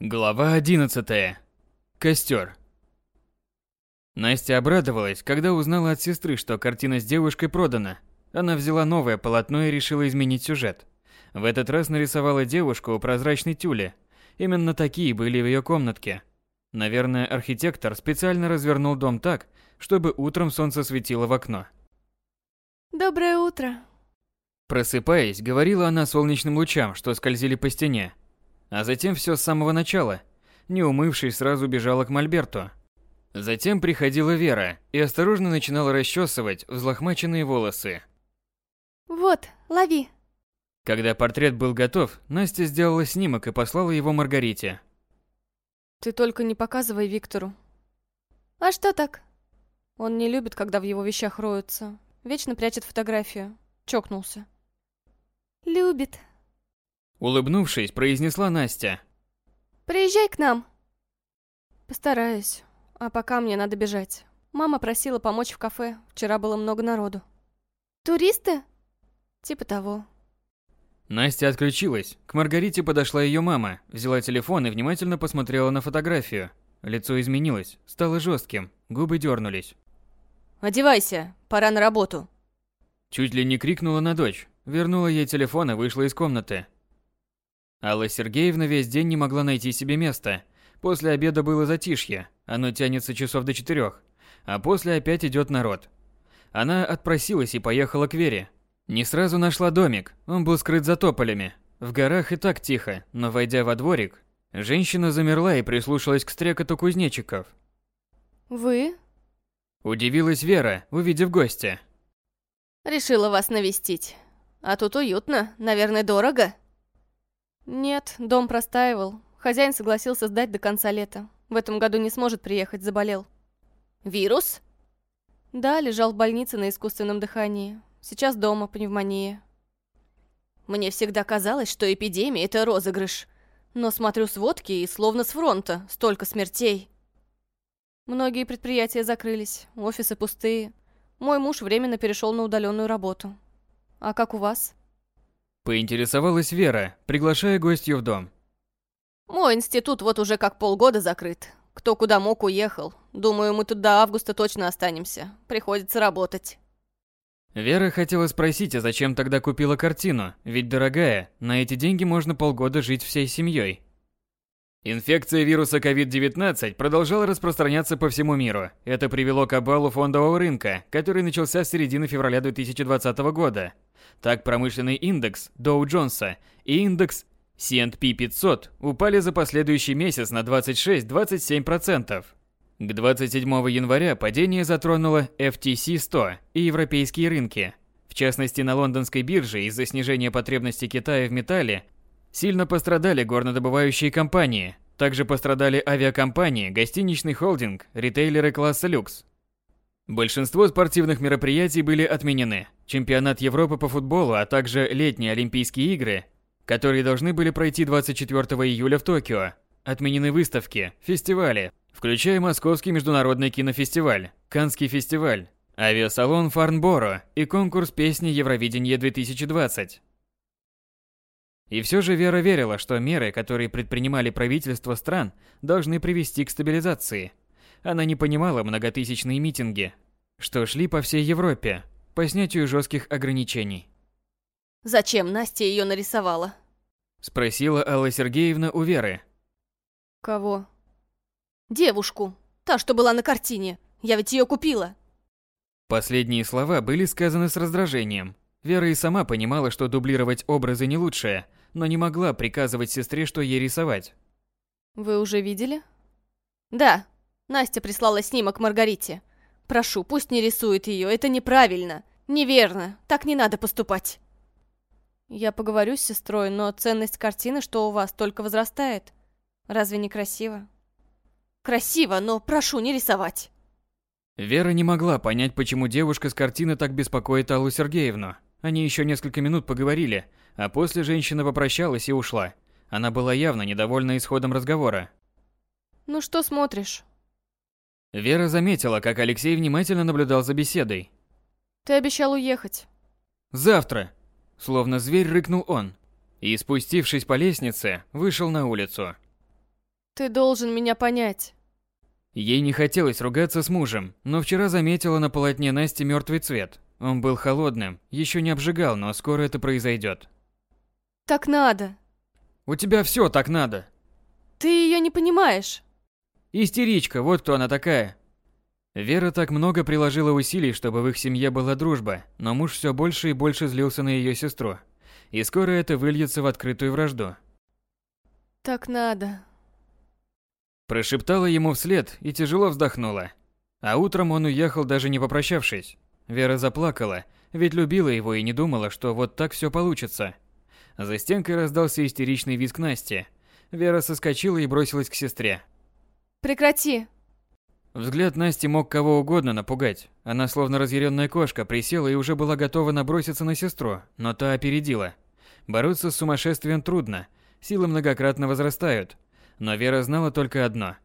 Глава 11. Костер. Настя обрадовалась, когда узнала от сестры, что картина с девушкой продана. Она взяла новое полотно и решила изменить сюжет. В этот раз нарисовала девушку у прозрачной тюли. Именно такие были в ее комнатке. Наверное, архитектор специально развернул дом так, чтобы утром солнце светило в окно. Доброе утро. Просыпаясь, говорила она солнечным лучам, что скользили по стене. А затем все с самого начала. Не умывшись, сразу бежала к Мольберту. Затем приходила Вера и осторожно начинала расчесывать взлохмаченные волосы. Вот, лови. Когда портрет был готов, Настя сделала снимок и послала его Маргарите. Ты только не показывай Виктору. А что так? Он не любит, когда в его вещах роются. Вечно прячет фотографию. Чокнулся. Любит. Улыбнувшись, произнесла Настя. Приезжай к нам. Постараюсь. А пока мне надо бежать. Мама просила помочь в кафе. Вчера было много народу. Туристы? Типа того. Настя отключилась. К Маргарите подошла ее мама, взяла телефон и внимательно посмотрела на фотографию. Лицо изменилось, стало жестким, губы дернулись. «Одевайся, пора на работу!» Чуть ли не крикнула на дочь, вернула ей телефон и вышла из комнаты. Алла Сергеевна весь день не могла найти себе места. После обеда было затишье, оно тянется часов до четырех, а после опять идет народ. Она отпросилась и поехала к Вере. Не сразу нашла домик, он был скрыт за тополями. В горах и так тихо, но войдя во дворик, женщина замерла и прислушалась к стрекоту кузнечиков. Вы? Удивилась Вера, увидев гостя. Решила вас навестить. А тут уютно, наверное, дорого. Нет, дом простаивал. Хозяин согласился сдать до конца лета. В этом году не сможет приехать, заболел. Вирус? Да, лежал в больнице на искусственном дыхании. Сейчас дома, пневмония. Мне всегда казалось, что эпидемия — это розыгрыш. Но смотрю сводки и словно с фронта, столько смертей. Многие предприятия закрылись, офисы пустые. Мой муж временно перешел на удаленную работу. А как у вас? Поинтересовалась Вера, приглашая гостью в дом. Мой институт вот уже как полгода закрыт. Кто куда мог, уехал. Думаю, мы тут до августа точно останемся. Приходится работать. Вера хотела спросить, а зачем тогда купила картину? Ведь дорогая, на эти деньги можно полгода жить всей семьей. Инфекция вируса COVID-19 продолжала распространяться по всему миру. Это привело к обвалу фондового рынка, который начался с середины февраля 2020 года. Так промышленный индекс Доу Джонса и индекс C&P 500 упали за последующий месяц на 26-27%. К 27 января падение затронуло FTC 100 и европейские рынки. В частности, на лондонской бирже из-за снижения потребностей Китая в металле сильно пострадали горнодобывающие компании. Также пострадали авиакомпании, гостиничный холдинг, ритейлеры класса люкс. Большинство спортивных мероприятий были отменены. Чемпионат Европы по футболу, а также летние Олимпийские игры, которые должны были пройти 24 июля в Токио. Отменены выставки, фестивали, включая Московский международный кинофестиваль, Канский фестиваль, авиасалон Фарнборо и конкурс песни Евровидение 2020. И все же Вера верила, что меры, которые предпринимали правительства стран, должны привести к стабилизации. Она не понимала многотысячные митинги, что шли по всей Европе, по снятию жестких ограничений. Зачем Настя ее нарисовала? Спросила Алла Сергеевна у Веры. Кого? Девушку. Та, что была на картине. Я ведь ее купила. Последние слова были сказаны с раздражением. Вера и сама понимала, что дублировать образы не лучшее, но не могла приказывать сестре, что ей рисовать. Вы уже видели? Да. Настя прислала снимок Маргарите. Прошу, пусть не рисует ее, это неправильно. Неверно, так не надо поступать. Я поговорю с сестрой, но ценность картины, что у вас, только возрастает. Разве не красиво? Красиво, но прошу не рисовать. Вера не могла понять, почему девушка с картины так беспокоит Аллу Сергеевну. Они еще несколько минут поговорили, а после женщина попрощалась и ушла. Она была явно недовольна исходом разговора. Ну что смотришь? Вера заметила, как Алексей внимательно наблюдал за беседой. Ты обещал уехать. Завтра, словно зверь рыкнул он, и спустившись по лестнице, вышел на улицу. Ты должен меня понять. Ей не хотелось ругаться с мужем, но вчера заметила на полотне Насти мертвый цвет. Он был холодным, еще не обжигал, но скоро это произойдет. Так надо. У тебя все так надо. Ты ее не понимаешь. Истеричка, вот кто она такая. Вера так много приложила усилий, чтобы в их семье была дружба, но муж все больше и больше злился на ее сестру. И скоро это выльется в открытую вражду. Так надо. Прошептала ему вслед и тяжело вздохнула. А утром он уехал, даже не попрощавшись. Вера заплакала, ведь любила его и не думала, что вот так все получится. За стенкой раздался истеричный визг Насти. Вера соскочила и бросилась к сестре. Прекрати. Взгляд Насти мог кого угодно напугать. Она, словно разъяренная кошка, присела и уже была готова наброситься на сестру, но та опередила. Бороться с сумасшествием трудно, силы многократно возрастают. Но Вера знала только одно.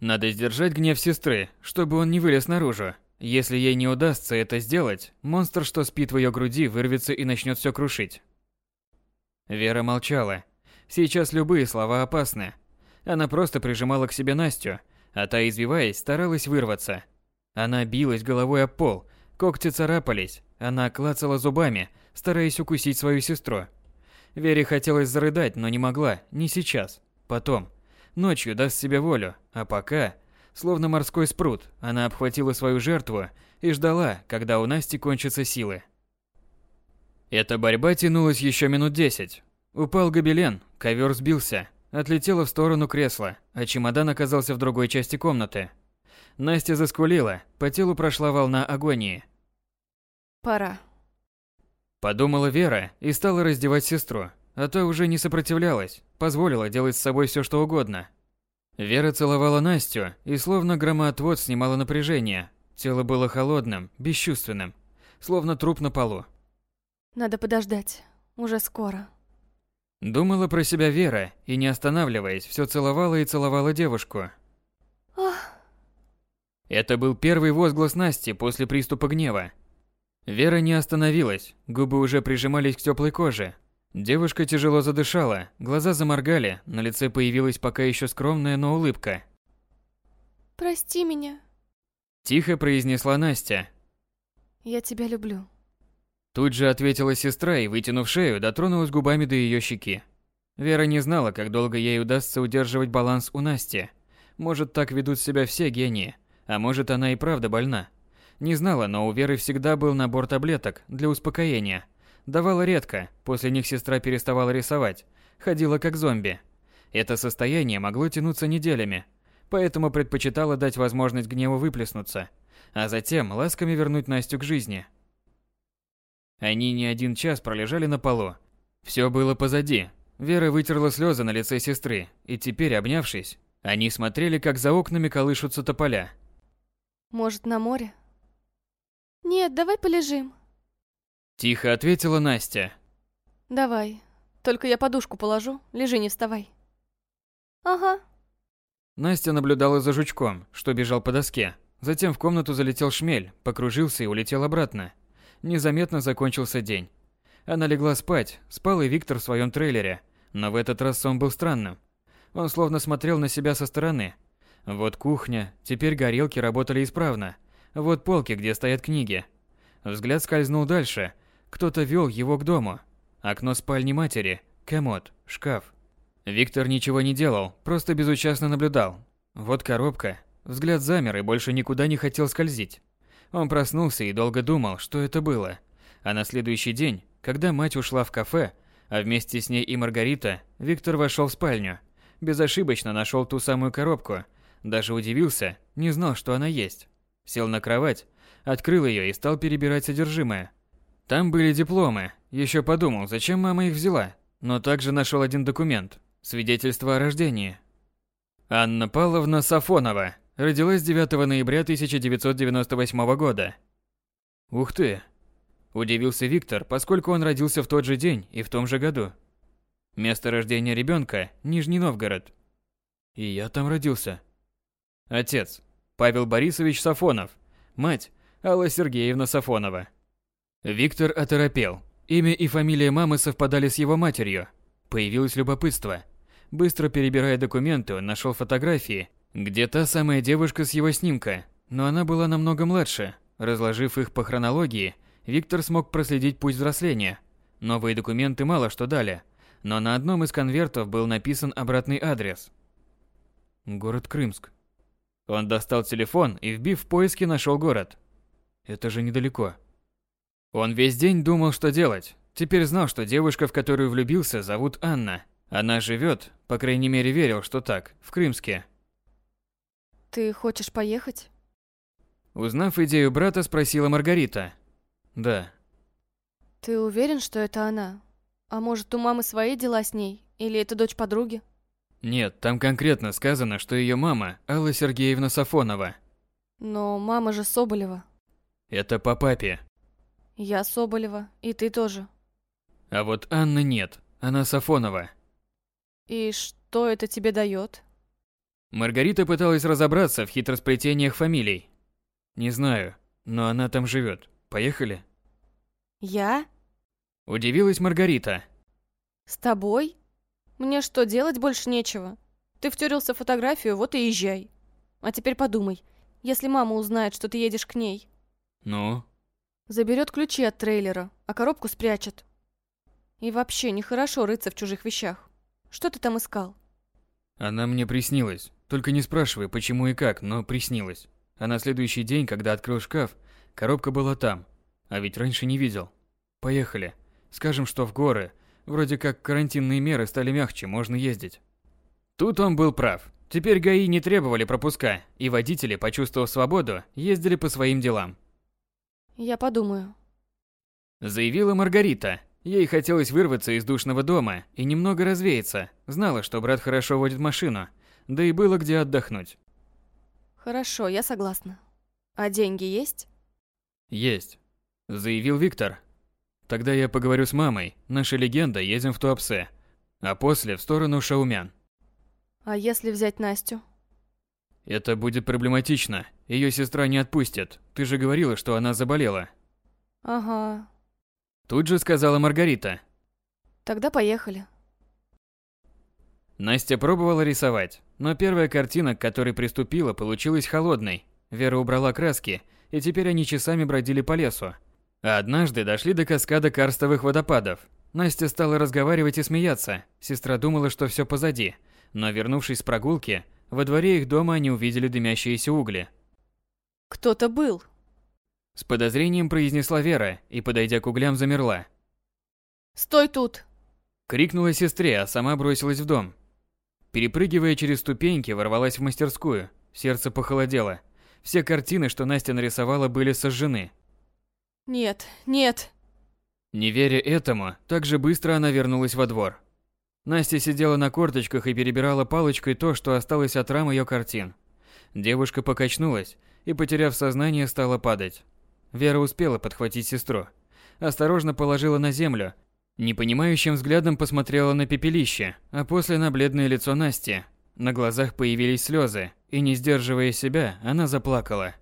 Надо сдержать гнев сестры, чтобы он не вылез наружу. Если ей не удастся это сделать, монстр, что спит в ее груди, вырвется и начнет все крушить. Вера молчала. Сейчас любые слова опасны. Она просто прижимала к себе Настю, а та, извиваясь, старалась вырваться. Она билась головой об пол, когти царапались, она клацала зубами, стараясь укусить свою сестру. Вере хотелось зарыдать, но не могла, не сейчас, потом. Ночью даст себе волю, а пока, словно морской спрут, она обхватила свою жертву и ждала, когда у Насти кончатся силы. Эта борьба тянулась еще минут десять. Упал гобелен, ковер сбился, отлетело в сторону кресла, а чемодан оказался в другой части комнаты. Настя заскулила, по телу прошла волна агонии. Пора. Подумала Вера и стала раздевать сестру, а та уже не сопротивлялась, позволила делать с собой все что угодно. Вера целовала Настю и словно громоотвод снимала напряжение. Тело было холодным, бесчувственным, словно труп на полу. Надо подождать, уже скоро. Думала про себя Вера и, не останавливаясь, все целовала и целовала девушку. Ах. Это был первый возглас Насти после приступа гнева. Вера не остановилась, губы уже прижимались к теплой коже. Девушка тяжело задышала, глаза заморгали, на лице появилась пока еще скромная, но улыбка. «Прости меня», – тихо произнесла Настя. «Я тебя люблю». Тут же ответила сестра и, вытянув шею, дотронулась губами до ее щеки. Вера не знала, как долго ей удастся удерживать баланс у Насти. Может, так ведут себя все гении, а может, она и правда больна. Не знала, но у Веры всегда был набор таблеток для успокоения. Давала редко, после них сестра переставала рисовать, ходила как зомби. Это состояние могло тянуться неделями, поэтому предпочитала дать возможность гневу выплеснуться, а затем ласками вернуть Настю к жизни. Они не один час пролежали на полу. Все было позади. Вера вытерла слезы на лице сестры, и теперь, обнявшись, они смотрели, как за окнами колышутся тополя. «Может, на море?» «Нет, давай полежим». Тихо ответила Настя. «Давай. Только я подушку положу, лежи, не вставай». «Ага». Настя наблюдала за жучком, что бежал по доске. Затем в комнату залетел шмель, покружился и улетел обратно. Незаметно закончился день. Она легла спать, спал и Виктор в своем трейлере, но в этот раз сон был странным. Он словно смотрел на себя со стороны. Вот кухня, теперь горелки работали исправно. Вот полки, где стоят книги. Взгляд скользнул дальше. Кто-то вел его к дому. Окно спальни матери, комод, шкаф. Виктор ничего не делал, просто безучастно наблюдал. Вот коробка. Взгляд замер и больше никуда не хотел скользить. Он проснулся и долго думал, что это было. А на следующий день, когда мать ушла в кафе, а вместе с ней и Маргарита, Виктор вошел в спальню. Безошибочно нашел ту самую коробку. Даже удивился, не знал, что она есть. Сел на кровать, открыл ее и стал перебирать содержимое. Там были дипломы. Еще подумал, зачем мама их взяла. Но также нашел один документ. Свидетельство о рождении. Анна Павловна Сафонова, Родилась 9 ноября 1998 года. Ух ты! Удивился Виктор, поскольку он родился в тот же день и в том же году. Место рождения ребенка – Нижний Новгород. И я там родился. Отец – Павел Борисович Сафонов. Мать – Алла Сергеевна Сафонова. Виктор оторопел. Имя и фамилия мамы совпадали с его матерью. Появилось любопытство. Быстро перебирая документы, он нашел фотографии, где та самая девушка с его снимка, но она была намного младше. Разложив их по хронологии, Виктор смог проследить путь взросления. Новые документы мало что дали, но на одном из конвертов был написан обратный адрес. Город Крымск. Он достал телефон и, вбив в поиски, нашел город. Это же недалеко. Он весь день думал, что делать. Теперь знал, что девушка, в которую влюбился, зовут Анна. Она живет, по крайней мере верил, что так, в Крымске. Ты хочешь поехать? Узнав идею брата, спросила Маргарита. Да. Ты уверен, что это она? А может, у мамы свои дела с ней? Или это дочь подруги? Нет, там конкретно сказано, что ее мама Алла Сергеевна Сафонова. Но мама же Соболева. Это по папе. Я Соболева, и ты тоже. А вот Анна нет, она Сафонова. И что это тебе дает? Маргарита пыталась разобраться в хитросплетениях фамилий. Не знаю, но она там живет. Поехали? Я? Удивилась Маргарита. С тобой? Мне что, делать больше нечего? Ты втюрился в фотографию, вот и езжай. А теперь подумай, если мама узнает, что ты едешь к ней. Ну? Заберет ключи от трейлера, а коробку спрячет. И вообще, нехорошо рыться в чужих вещах. Что ты там искал? Она мне приснилась. Только не спрашивай, почему и как, но приснилась. А на следующий день, когда открыл шкаф, коробка была там. А ведь раньше не видел. Поехали. Скажем, что в горы. Вроде как карантинные меры стали мягче, можно ездить. Тут он был прав. Теперь ГАИ не требовали пропуска, и водители, почувствовав свободу, ездили по своим делам. Я подумаю. Заявила Маргарита. Ей хотелось вырваться из душного дома и немного развеяться. Знала, что брат хорошо водит машину, да и было где отдохнуть. Хорошо, я согласна. А деньги есть? Есть, заявил Виктор. Тогда я поговорю с мамой. Наша легенда, едем в Туапсе. А после в сторону Шаумян. А если взять Настю? Это будет проблематично. Ее сестра не отпустит. Ты же говорила, что она заболела. Ага. Тут же сказала Маргарита. Тогда поехали. Настя пробовала рисовать, но первая картина, к которой приступила, получилась холодной. Вера убрала краски, и теперь они часами бродили по лесу. А однажды дошли до каскада карстовых водопадов. Настя стала разговаривать и смеяться. Сестра думала, что все позади, но вернувшись с прогулки, во дворе их дома они увидели дымящиеся угли. Кто-то был. С подозрением произнесла Вера и, подойдя к углям, замерла. «Стой тут!» Крикнула сестре, а сама бросилась в дом. Перепрыгивая через ступеньки, ворвалась в мастерскую. Сердце похолодело. Все картины, что Настя нарисовала, были сожжены. «Нет, нет!» Не веря этому, так же быстро она вернулась во двор. Настя сидела на корточках и перебирала палочкой то, что осталось от рам ее картин. Девушка покачнулась и, потеряв сознание, стала падать. Вера успела подхватить сестру. Осторожно положила на землю, непонимающим взглядом посмотрела на пепелище, а после на бледное лицо Насти. На глазах появились слезы, и, не сдерживая себя, она заплакала.